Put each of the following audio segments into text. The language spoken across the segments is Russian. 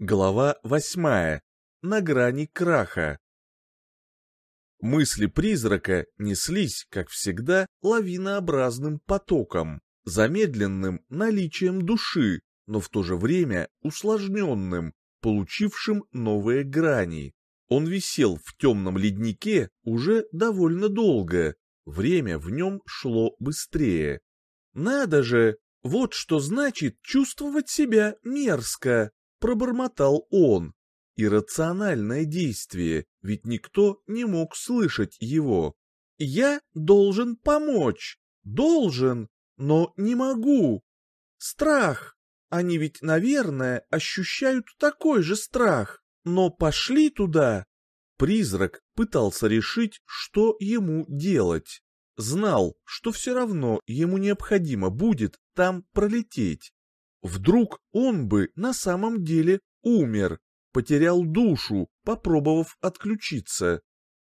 Глава восьмая. На грани краха. Мысли призрака неслись, как всегда, лавинообразным потоком, замедленным наличием души, но в то же время усложненным, получившим новые грани. Он висел в темном леднике уже довольно долго, время в нем шло быстрее. Надо же, вот что значит чувствовать себя мерзко пробормотал он. Иррациональное действие, ведь никто не мог слышать его. Я должен помочь, должен, но не могу. Страх. Они ведь, наверное, ощущают такой же страх, но пошли туда. Призрак пытался решить, что ему делать. Знал, что все равно ему необходимо будет там пролететь. Вдруг он бы на самом деле умер, потерял душу, попробовав отключиться.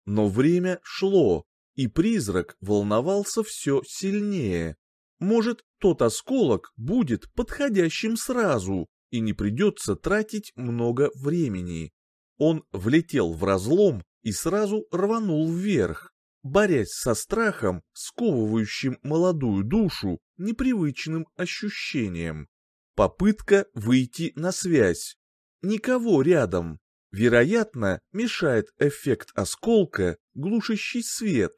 Но время шло, и призрак волновался все сильнее. Может, тот осколок будет подходящим сразу, и не придется тратить много времени. Он влетел в разлом и сразу рванул вверх, борясь со страхом, сковывающим молодую душу непривычным ощущением. Попытка выйти на связь. Никого рядом. Вероятно, мешает эффект осколка, глушащий свет.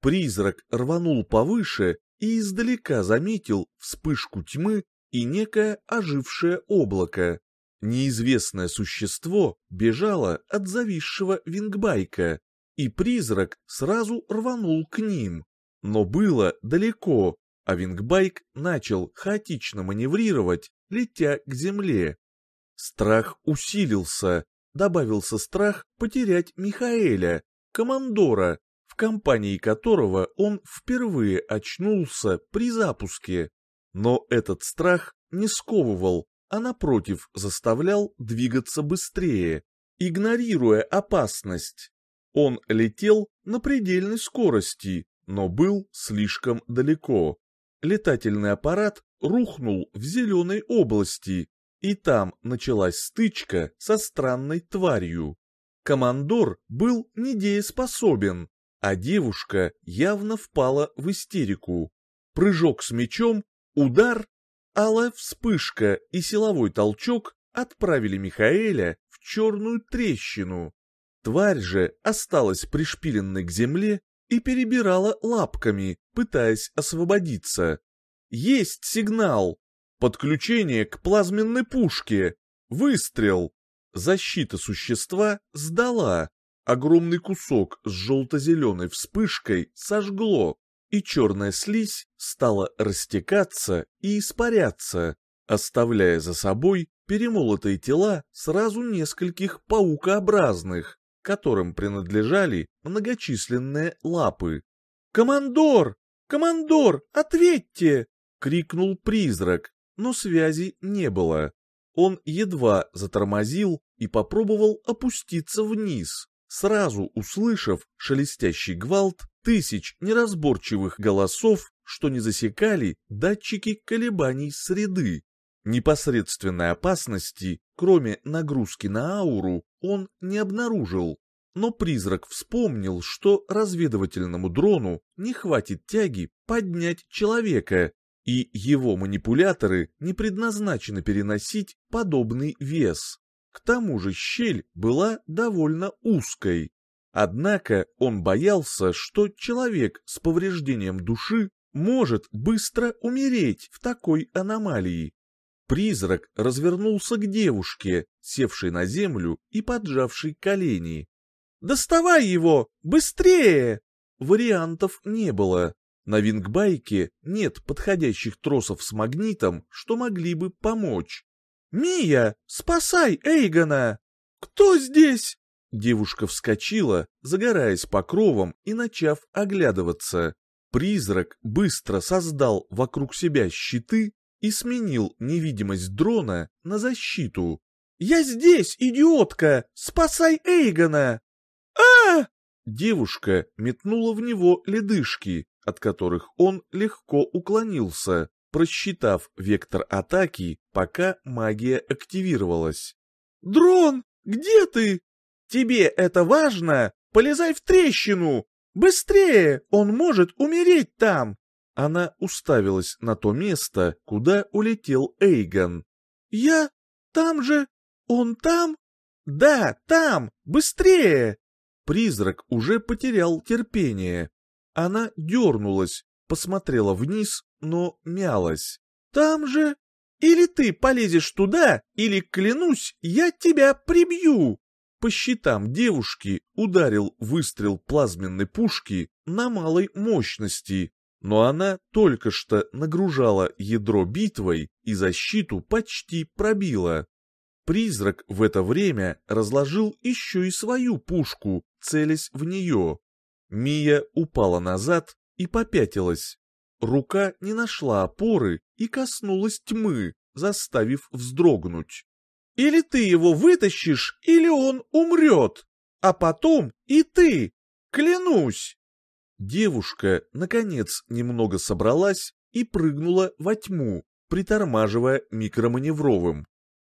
Призрак рванул повыше и издалека заметил вспышку тьмы и некое ожившее облако. Неизвестное существо бежало от зависшего вингбайка, и призрак сразу рванул к ним. Но было далеко, а вингбайк начал хаотично маневрировать летя к земле. Страх усилился, добавился страх потерять Михаэля, командора, в компании которого он впервые очнулся при запуске. Но этот страх не сковывал, а напротив заставлял двигаться быстрее, игнорируя опасность. Он летел на предельной скорости, но был слишком далеко. Летательный аппарат рухнул в зеленой области, и там началась стычка со странной тварью. Командор был недееспособен, а девушка явно впала в истерику. Прыжок с мечом, удар, алая вспышка и силовой толчок отправили Михаэля в черную трещину. Тварь же осталась пришпиленной к земле и перебирала лапками, пытаясь освободиться. Есть сигнал. Подключение к плазменной пушке. Выстрел. Защита существа сдала. Огромный кусок с желто-зеленой вспышкой сожгло, и черная слизь стала растекаться и испаряться, оставляя за собой перемолотые тела сразу нескольких паукообразных, которым принадлежали многочисленные лапы. «Командор! Командор, ответьте!» — крикнул призрак, но связи не было. Он едва затормозил и попробовал опуститься вниз, сразу услышав шелестящий гвалт тысяч неразборчивых голосов, что не засекали датчики колебаний среды. Непосредственной опасности, кроме нагрузки на ауру, он не обнаружил. Но призрак вспомнил, что разведывательному дрону не хватит тяги поднять человека, и его манипуляторы не предназначены переносить подобный вес. К тому же щель была довольно узкой. Однако он боялся, что человек с повреждением души может быстро умереть в такой аномалии. Призрак развернулся к девушке, севшей на землю и поджавшей колени. «Доставай его! Быстрее!» Вариантов не было. На вингбайке нет подходящих тросов с магнитом, что могли бы помочь. «Мия, спасай Эйгона!» «Кто здесь?» Девушка вскочила, загораясь покровом и начав оглядываться. Призрак быстро создал вокруг себя щиты и сменил невидимость дрона на защиту. «Я здесь, идиотка! Спасай Эйгона!» а Девушка метнула в него ледышки, от которых он легко уклонился, просчитав вектор атаки, пока магия активировалась. Дрон, где ты? Тебе это важно? Полезай в трещину! Быстрее! Он может умереть там!» Она уставилась на то место, куда улетел Эйгон. «Я? Там же? Он там?» «Да, там! Быстрее!» Призрак уже потерял терпение. Она дернулась, посмотрела вниз, но мялась. «Там же? Или ты полезешь туда, или, клянусь, я тебя прибью!» По щитам девушки ударил выстрел плазменной пушки на малой мощности, но она только что нагружала ядро битвой и защиту почти пробила. Призрак в это время разложил еще и свою пушку, целясь в нее. Мия упала назад и попятилась. Рука не нашла опоры и коснулась тьмы, заставив вздрогнуть. Или ты его вытащишь, или он умрет. А потом и ты. Клянусь. Девушка, наконец, немного собралась и прыгнула во тьму, притормаживая микроманевровым.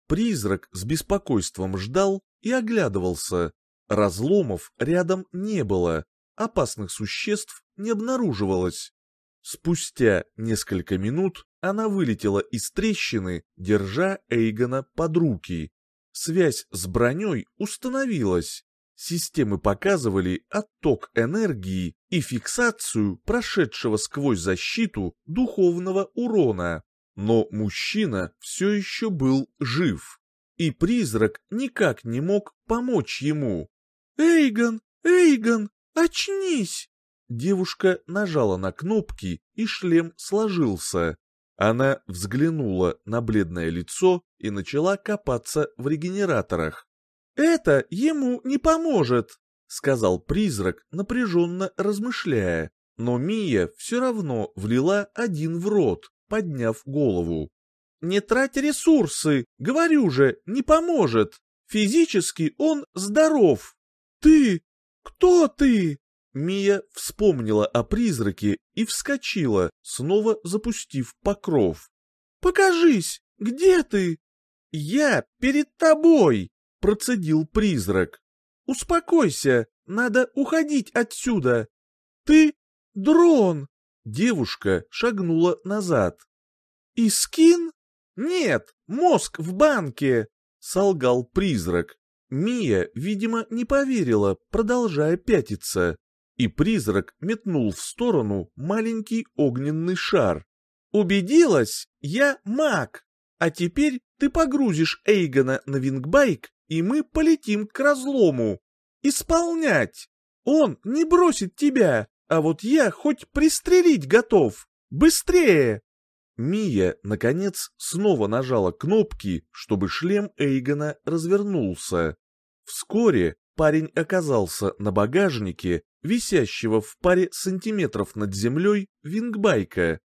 Призрак с беспокойством ждал и оглядывался. Разломов рядом не было, опасных существ не обнаруживалось. Спустя несколько минут она вылетела из трещины, держа Эйгона под руки. Связь с броней установилась. Системы показывали отток энергии и фиксацию прошедшего сквозь защиту духовного урона. Но мужчина все еще был жив, и призрак никак не мог помочь ему. «Эйгон! Эйгон! Очнись!» Девушка нажала на кнопки, и шлем сложился. Она взглянула на бледное лицо и начала копаться в регенераторах. «Это ему не поможет», — сказал призрак, напряженно размышляя. Но Мия все равно влила один в рот, подняв голову. «Не трать ресурсы, говорю же, не поможет. Физически он здоров». «Ты? Кто ты?» Мия вспомнила о призраке и вскочила, снова запустив покров. «Покажись! Где ты?» «Я перед тобой!» — процедил призрак. «Успокойся, надо уходить отсюда!» «Ты дрон!» Девушка шагнула назад. «Искин?» «Нет, мозг в банке!» — солгал призрак. Мия, видимо, не поверила, продолжая пятиться и призрак метнул в сторону маленький огненный шар. «Убедилась? Я маг! А теперь ты погрузишь Эйгона на вингбайк, и мы полетим к разлому. Исполнять! Он не бросит тебя, а вот я хоть пристрелить готов! Быстрее!» Мия, наконец, снова нажала кнопки, чтобы шлем Эйгона развернулся. Вскоре парень оказался на багажнике висящего в паре сантиметров над землей вингбайка.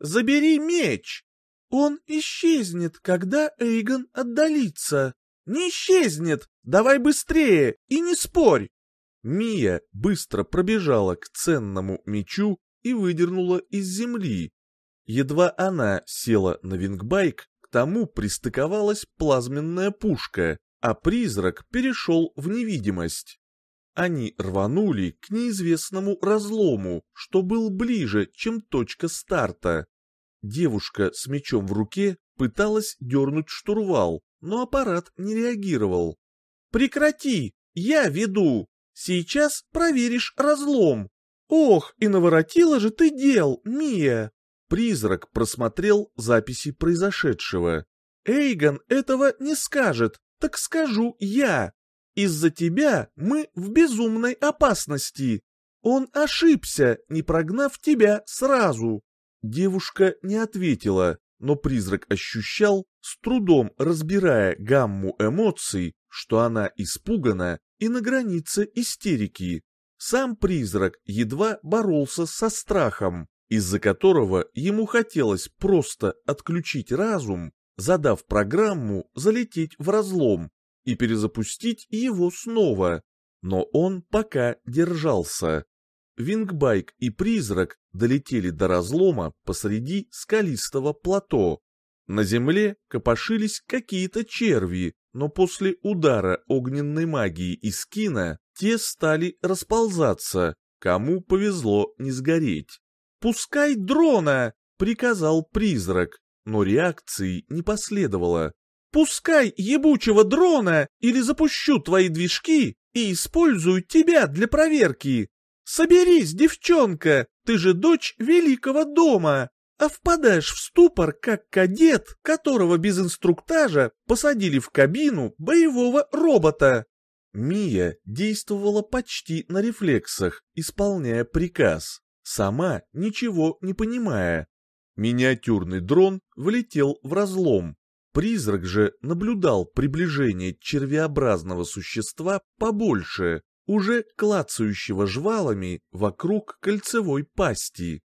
«Забери меч! Он исчезнет, когда Эйгон отдалится. Не исчезнет! Давай быстрее и не спорь!» Мия быстро пробежала к ценному мечу и выдернула из земли. Едва она села на вингбайк, к тому пристыковалась плазменная пушка, а призрак перешел в невидимость. Они рванули к неизвестному разлому, что был ближе, чем точка старта. Девушка с мечом в руке пыталась дернуть штурвал, но аппарат не реагировал. «Прекрати! Я веду! Сейчас проверишь разлом! Ох, и наворотила же ты дел, Мия!» Призрак просмотрел записи произошедшего. «Эйгон этого не скажет, так скажу я!» Из-за тебя мы в безумной опасности. Он ошибся, не прогнав тебя сразу. Девушка не ответила, но призрак ощущал, с трудом разбирая гамму эмоций, что она испугана и на границе истерики. Сам призрак едва боролся со страхом, из-за которого ему хотелось просто отключить разум, задав программу залететь в разлом и перезапустить его снова, но он пока держался. Вингбайк и призрак долетели до разлома посреди скалистого плато. На земле копошились какие-то черви, но после удара огненной магии из кино те стали расползаться, кому повезло не сгореть. «Пускай дрона!» — приказал призрак, но реакции не последовало. «Пускай ебучего дрона или запущу твои движки и использую тебя для проверки. Соберись, девчонка, ты же дочь великого дома, а впадаешь в ступор, как кадет, которого без инструктажа посадили в кабину боевого робота». Мия действовала почти на рефлексах, исполняя приказ, сама ничего не понимая. Миниатюрный дрон влетел в разлом. Призрак же наблюдал приближение червеобразного существа побольше, уже клацающего жвалами вокруг кольцевой пасти.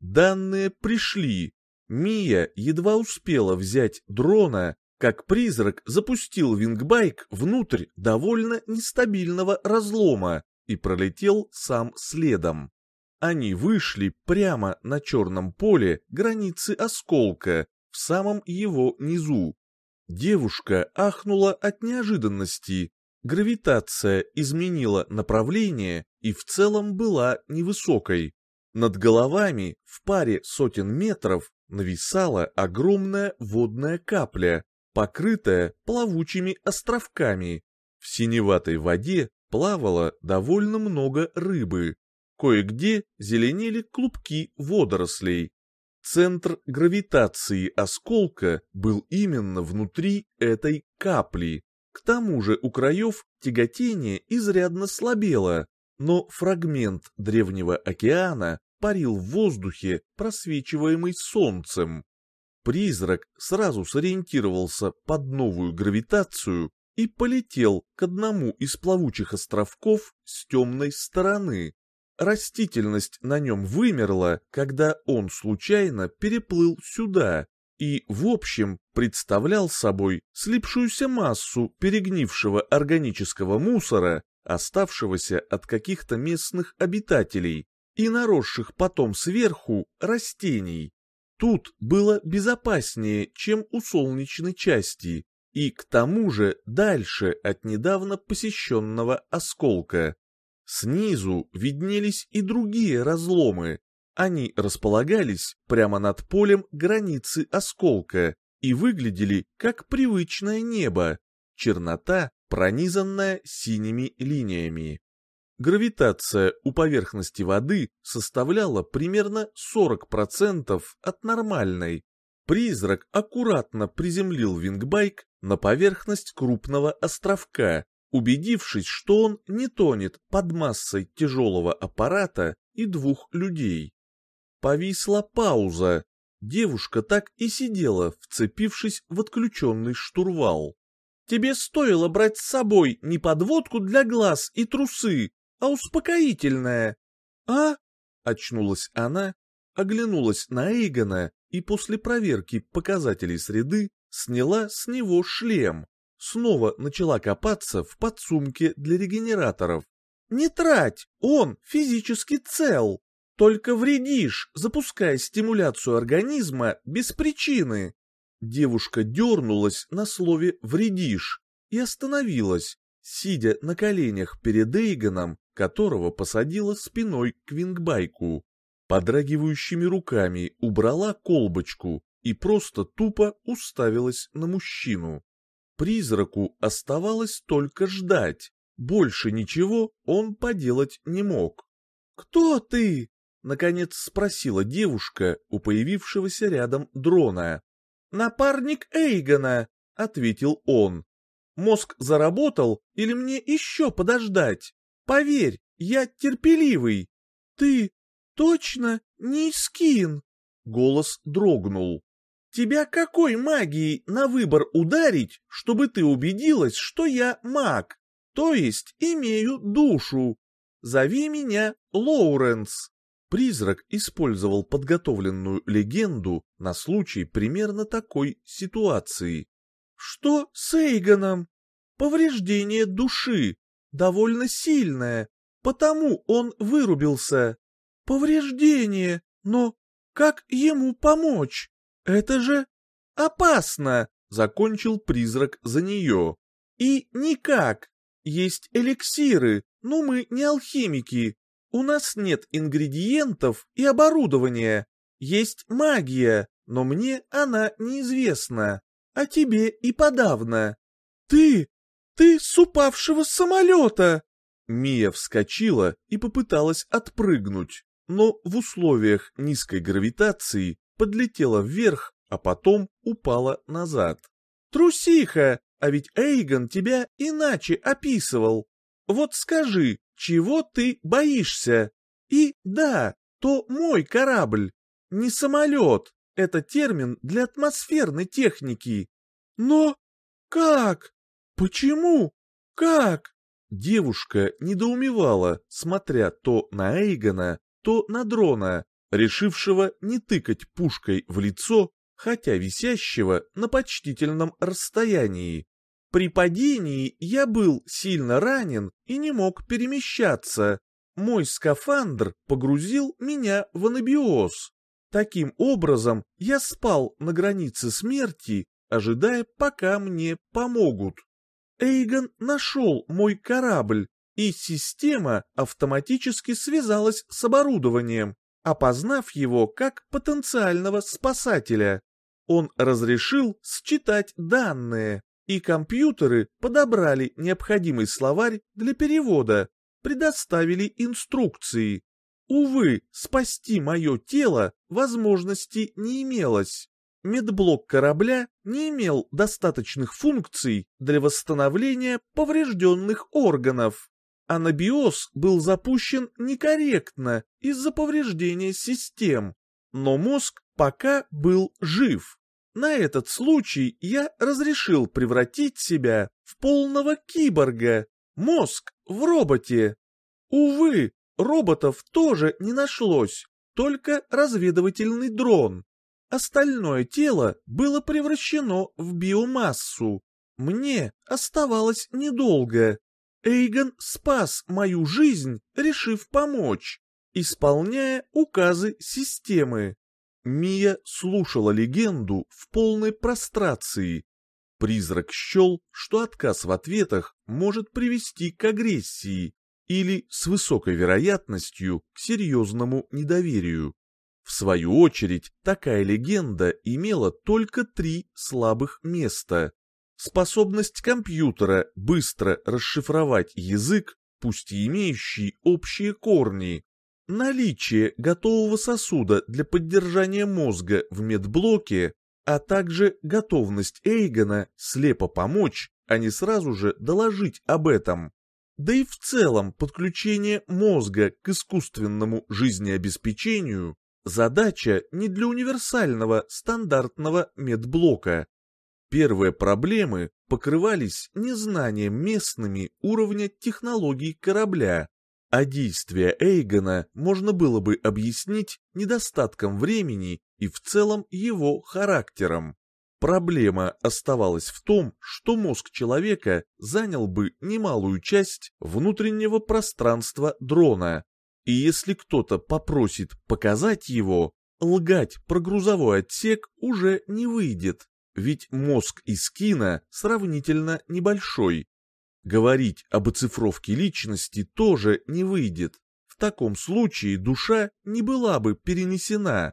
Данные пришли. Мия едва успела взять дрона как призрак запустил вингбайк внутрь довольно нестабильного разлома и пролетел сам следом. Они вышли прямо на черном поле границы осколка, в самом его низу. Девушка ахнула от неожиданности. Гравитация изменила направление и в целом была невысокой. Над головами в паре сотен метров нависала огромная водная капля, покрытая плавучими островками. В синеватой воде плавало довольно много рыбы. Кое-где зеленели клубки водорослей. Центр гравитации осколка был именно внутри этой капли. К тому же у краев тяготение изрядно слабело, но фрагмент древнего океана парил в воздухе, просвечиваемый солнцем. Призрак сразу сориентировался под новую гравитацию и полетел к одному из плавучих островков с темной стороны. Растительность на нем вымерла, когда он случайно переплыл сюда и, в общем, представлял собой слипшуюся массу перегнившего органического мусора, оставшегося от каких-то местных обитателей и наросших потом сверху растений. Тут было безопаснее, чем у солнечной части, и к тому же дальше от недавно посещенного осколка. Снизу виднелись и другие разломы. Они располагались прямо над полем границы осколка и выглядели как привычное небо, чернота, пронизанная синими линиями. Гравитация у поверхности воды составляла примерно 40% от нормальной. Призрак аккуратно приземлил вингбайк на поверхность крупного островка, убедившись, что он не тонет под массой тяжелого аппарата и двух людей. Повисла пауза. Девушка так и сидела, вцепившись в отключенный штурвал. «Тебе стоило брать с собой не подводку для глаз и трусы, а успокоительное. А? Очнулась она, оглянулась на Эйгона и после проверки показателей среды сняла с него шлем. Снова начала копаться в подсумке для регенераторов. «Не трать, он физически цел. Только вредишь, запуская стимуляцию организма без причины». Девушка дернулась на слове «вредишь» и остановилась, сидя на коленях перед Эйгоном которого посадила спиной к вингбайку. Подрагивающими руками убрала колбочку и просто тупо уставилась на мужчину. Призраку оставалось только ждать. Больше ничего он поделать не мог. «Кто ты?» — наконец спросила девушка у появившегося рядом дрона. «Напарник Эйгона», — ответил он. «Мозг заработал или мне еще подождать?» Поверь, я терпеливый. Ты точно не скин? Голос дрогнул. Тебя какой магией на выбор ударить, чтобы ты убедилась, что я маг, то есть имею душу? Зови меня Лоуренс. Призрак использовал подготовленную легенду на случай примерно такой ситуации. Что с Эйгоном? Повреждение души, довольно сильное, потому он вырубился. Повреждение, но как ему помочь? Это же опасно, закончил призрак за нее. И никак. Есть эликсиры, но мы не алхимики. У нас нет ингредиентов и оборудования. Есть магия, но мне она неизвестна. А тебе и подавно. Ты, ты с упавшего самолета! Мия вскочила и попыталась отпрыгнуть, но в условиях низкой гравитации подлетела вверх, а потом упала назад. «Трусиха! А ведь Эйгон тебя иначе описывал. Вот скажи, чего ты боишься? И да, то мой корабль, не самолет. Это термин для атмосферной техники. Но как? Почему? Как? Девушка недоумевала, смотря то на Эйгона, то на дрона, решившего не тыкать пушкой в лицо, хотя висящего на почтительном расстоянии. При падении я был сильно ранен и не мог перемещаться. Мой скафандр погрузил меня в анабиоз. Таким образом, я спал на границе смерти, ожидая, пока мне помогут. Эйгон нашел мой корабль, и система автоматически связалась с оборудованием, опознав его как потенциального спасателя. Он разрешил считать данные, и компьютеры подобрали необходимый словарь для перевода, предоставили инструкции. Увы, спасти мое тело возможности не имелось. Медблок корабля не имел достаточных функций для восстановления поврежденных органов. Анабиоз был запущен некорректно из-за повреждения систем, но мозг пока был жив. На этот случай я разрешил превратить себя в полного киборга, мозг в роботе. Увы, роботов тоже не нашлось, только разведывательный дрон. Остальное тело было превращено в биомассу. Мне оставалось недолго. Эйгон спас мою жизнь, решив помочь, исполняя указы системы. Мия слушала легенду в полной прострации. Призрак счел, что отказ в ответах может привести к агрессии или, с высокой вероятностью, к серьезному недоверию. В свою очередь, такая легенда имела только три слабых места. Способность компьютера быстро расшифровать язык, пусть и имеющий общие корни. Наличие готового сосуда для поддержания мозга в медблоке, а также готовность Эйгона слепо помочь, а не сразу же доложить об этом. Да и в целом подключение мозга к искусственному жизнеобеспечению Задача не для универсального стандартного медблока. Первые проблемы покрывались незнанием местными уровня технологий корабля, а действия Эйгона можно было бы объяснить недостатком времени и в целом его характером. Проблема оставалась в том, что мозг человека занял бы немалую часть внутреннего пространства дрона, и если кто-то попросит показать его, лгать про грузовой отсек уже не выйдет, ведь мозг из кино сравнительно небольшой. Говорить об оцифровке личности тоже не выйдет. В таком случае душа не была бы перенесена.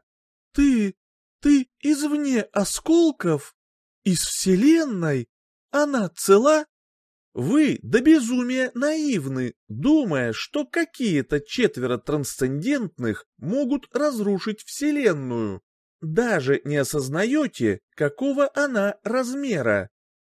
Ты, ты извне осколков? Из Вселенной? Она цела? Вы до безумия наивны, думая, что какие-то четверо трансцендентных могут разрушить Вселенную. Даже не осознаете, какого она размера.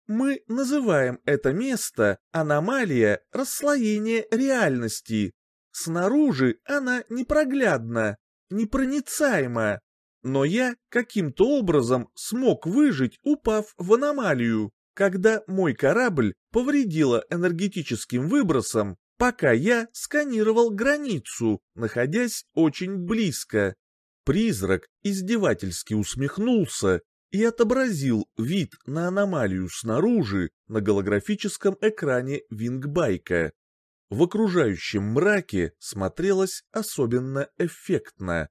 Мы называем это место аномалия расслоения реальности. Снаружи она непроглядна, непроницаема. Но я каким-то образом смог выжить, упав в аномалию когда мой корабль повредило энергетическим выбросом, пока я сканировал границу, находясь очень близко. Призрак издевательски усмехнулся и отобразил вид на аномалию снаружи на голографическом экране вингбайка. В окружающем мраке смотрелось особенно эффектно.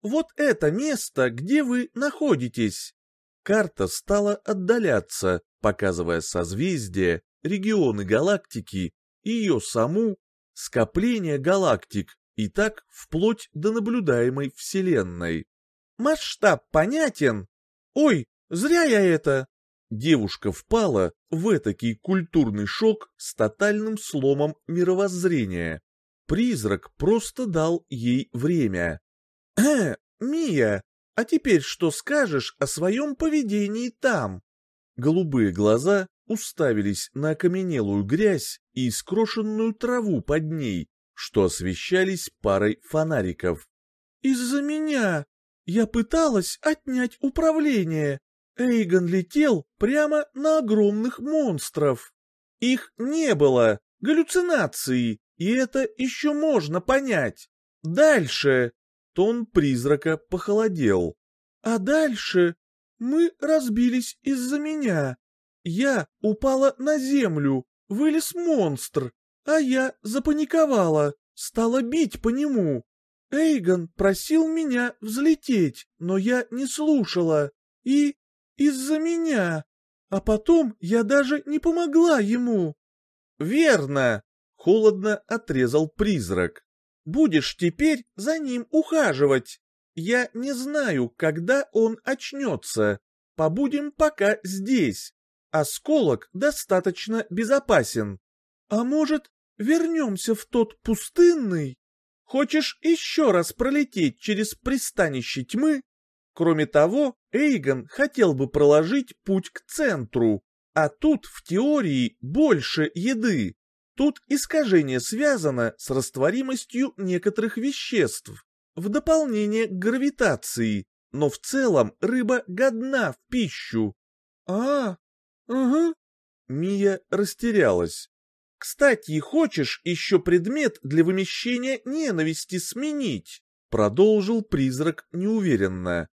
«Вот это место, где вы находитесь!» Карта стала отдаляться, показывая созвездия, регионы галактики, ее саму, скопление галактик, и так вплоть до наблюдаемой Вселенной. Масштаб понятен? Ой, зря я это! Девушка впала в этакий культурный шок с тотальным сломом мировоззрения. Призрак просто дал ей время. «Э, Мия, а теперь что скажешь о своем поведении там?» Голубые глаза уставились на окаменелую грязь и искрошенную траву под ней, что освещались парой фонариков. «Из-за меня! Я пыталась отнять управление. Эйгон летел прямо на огромных монстров. Их не было, галлюцинации, и это еще можно понять. Дальше тон призрака похолодел. А дальше мы разбились из-за меня. Я упала на землю, вылез монстр, а я запаниковала, стала бить по нему. Эйгон просил меня взлететь, но я не слушала. И из-за меня. А потом я даже не помогла ему. Верно, холодно отрезал призрак. Будешь теперь за ним ухаживать. Я не знаю, когда он очнется. Побудем пока здесь. Осколок достаточно безопасен. А может, вернемся в тот пустынный? Хочешь еще раз пролететь через пристанище тьмы? Кроме того, Эйгон хотел бы проложить путь к центру, а тут в теории больше еды. Тут искажение связано с растворимостью некоторых веществ, в дополнение к гравитации, но в целом рыба годна в пищу. А, ага. Мия растерялась. Кстати, хочешь еще предмет для вымещения ненависти сменить? Продолжил призрак неуверенно.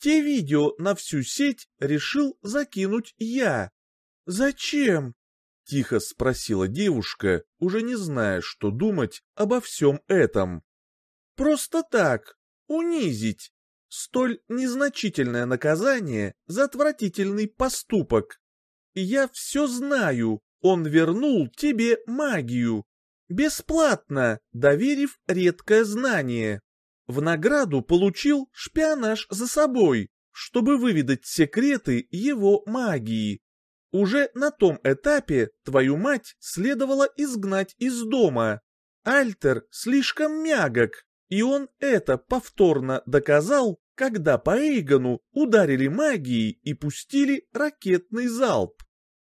Те видео на всю сеть решил закинуть я. Зачем? Тихо спросила девушка, уже не зная, что думать обо всем этом. Просто так, унизить. Столь незначительное наказание за отвратительный поступок. Я все знаю, он вернул тебе магию. Бесплатно, доверив редкое знание. В награду получил шпионаж за собой, чтобы выведать секреты его магии. Уже на том этапе твою мать следовало изгнать из дома. Альтер слишком мягок, и он это повторно доказал, когда по Эйгону ударили магией и пустили ракетный залп.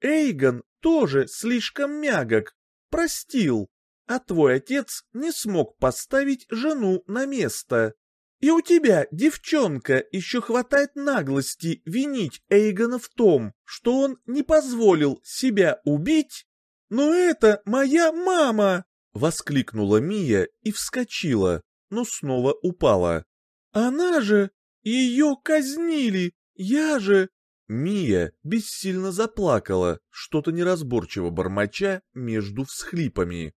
Эйгон тоже слишком мягок, простил, а твой отец не смог поставить жену на место. И у тебя, девчонка, еще хватает наглости винить Эйгона в том, что он не позволил себя убить? Но это моя мама! Воскликнула Мия и вскочила, но снова упала. Она же... Ее казнили! Я же... Мия бессильно заплакала, что-то неразборчиво бормоча между всхлипами.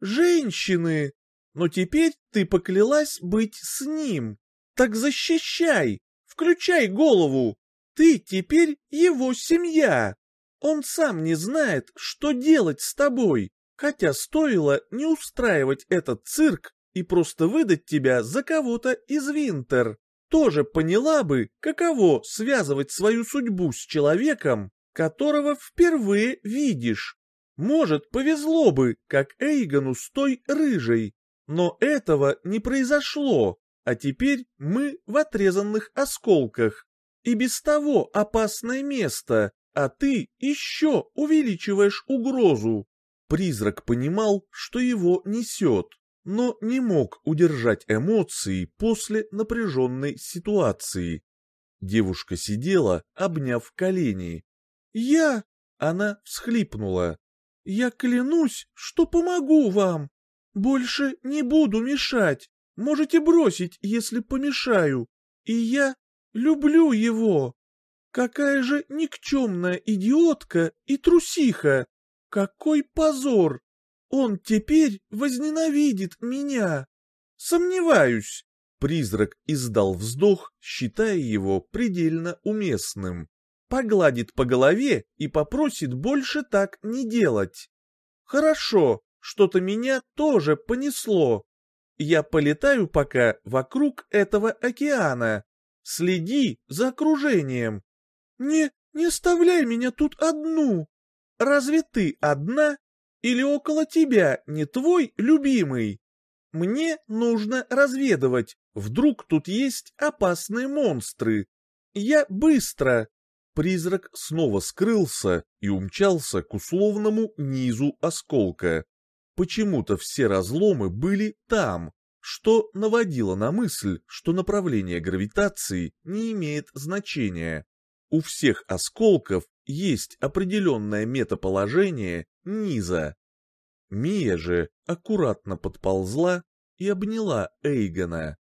«Женщины!» но теперь ты поклялась быть с ним. Так защищай, включай голову. Ты теперь его семья. Он сам не знает, что делать с тобой, хотя стоило не устраивать этот цирк и просто выдать тебя за кого-то из Винтер. Тоже поняла бы, каково связывать свою судьбу с человеком, которого впервые видишь. Может, повезло бы, как Эйгону с той рыжей, но этого не произошло, а теперь мы в отрезанных осколках. И без того опасное место, а ты еще увеличиваешь угрозу. Призрак понимал, что его несет, но не мог удержать эмоции после напряженной ситуации. Девушка сидела, обняв колени. «Я...» — она всхлипнула. «Я клянусь, что помогу вам!» «Больше не буду мешать. Можете бросить, если помешаю. И я люблю его. Какая же никчемная идиотка и трусиха! Какой позор! Он теперь возненавидит меня. Сомневаюсь. Призрак издал вздох, считая его предельно уместным. погладит по голове и попросит больше так не делать. Хорошо, что-то меня тоже понесло. Я полетаю пока вокруг этого океана. Следи за окружением. Не, не оставляй меня тут одну. Разве ты одна? Или около тебя не твой любимый? Мне нужно разведывать, вдруг тут есть опасные монстры. Я быстро. Призрак снова скрылся и умчался к условному низу осколка. Почему-то все разломы были там, что наводило на мысль, что направление гравитации не имеет значения. У всех осколков есть определенное метаположение низа. Мия же аккуратно подползла и обняла Эйгона.